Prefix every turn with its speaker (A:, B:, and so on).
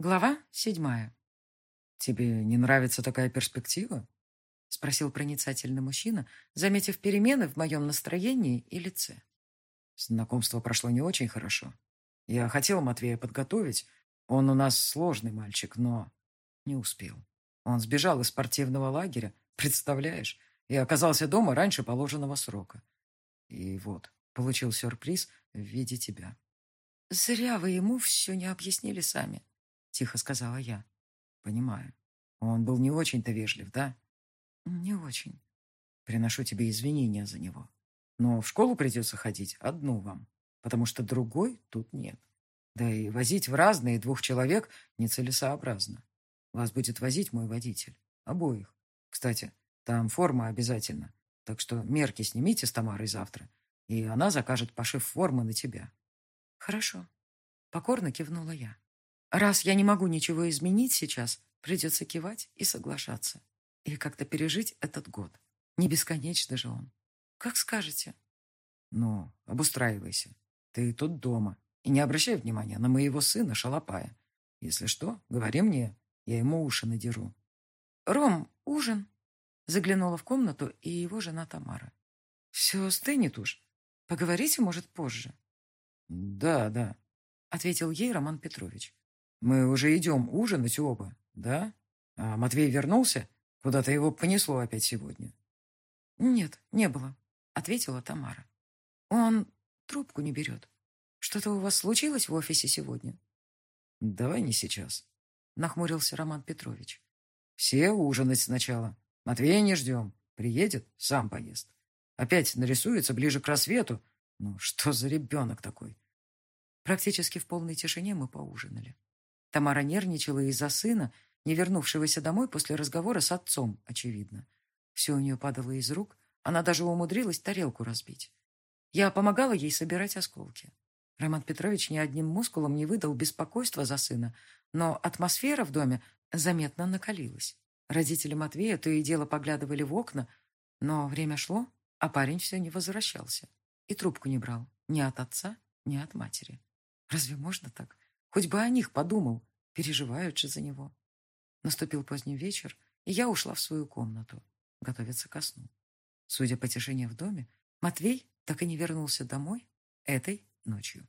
A: Глава седьмая.
B: «Тебе не нравится такая перспектива?» — спросил проницательный мужчина, заметив перемены в моем настроении и лице. Знакомство прошло не очень хорошо. Я хотел Матвея подготовить. Он у нас сложный мальчик, но не успел. Он сбежал из спортивного лагеря, представляешь, и оказался дома раньше положенного срока. И вот, получил сюрприз в виде тебя.
A: «Зря вы ему все не объяснили сами», — тихо сказала я.
B: «Понимаю. Он был не очень-то вежлив, да?»
A: «Не очень».
B: «Приношу тебе извинения за него. Но в школу придется ходить одну вам, потому что другой тут нет. Да и возить в разные двух человек нецелесообразно. Вас будет возить мой водитель. Обоих. Кстати, там форма обязательно. Так что мерки снимите с Тамарой завтра, и она закажет пошив формы на тебя».
A: «Хорошо». Покорно кивнула я. Раз я не могу ничего изменить сейчас, придется кивать и соглашаться. И как-то пережить этот год. Не бесконечно же он. Как скажете.
B: Ну, обустраивайся. Ты тут дома. И не обращай внимания на моего сына Шалопая. Если что, говори мне, я ему уши надеру.
A: Ром, ужин. Заглянула в комнату и его жена Тамара. Все стынет уж. Поговорите, может, позже.
B: Да, да,
A: ответил ей Роман Петрович.
B: Мы уже идем ужинать оба, да? А Матвей вернулся? Куда-то его понесло опять сегодня.
A: Нет, не было, ответила Тамара. Он трубку не берет. Что-то у вас случилось в офисе сегодня?
B: Давай не сейчас,
A: нахмурился Роман Петрович.
B: Все ужинать сначала. Матвея не ждем. Приедет, сам поест. Опять нарисуется ближе к рассвету. Ну, что за ребенок такой?
A: Практически в полной тишине мы поужинали. Тамара нервничала из-за сына, не вернувшегося домой после разговора с отцом, очевидно. Все у нее падало из рук, она даже умудрилась тарелку разбить. Я помогала ей собирать осколки. Роман Петрович ни одним мускулом не выдал беспокойства за сына, но атмосфера в доме заметно накалилась. Родители Матвея то и дело поглядывали в окна, но время шло, а парень все не возвращался и трубку не брал ни от отца, ни от матери. Разве можно так? Хоть бы о них подумал. Переживают же за него. Наступил поздний вечер, и я ушла в свою комнату. Готовиться ко сну. Судя по тишине в доме, Матвей так и не вернулся домой этой ночью.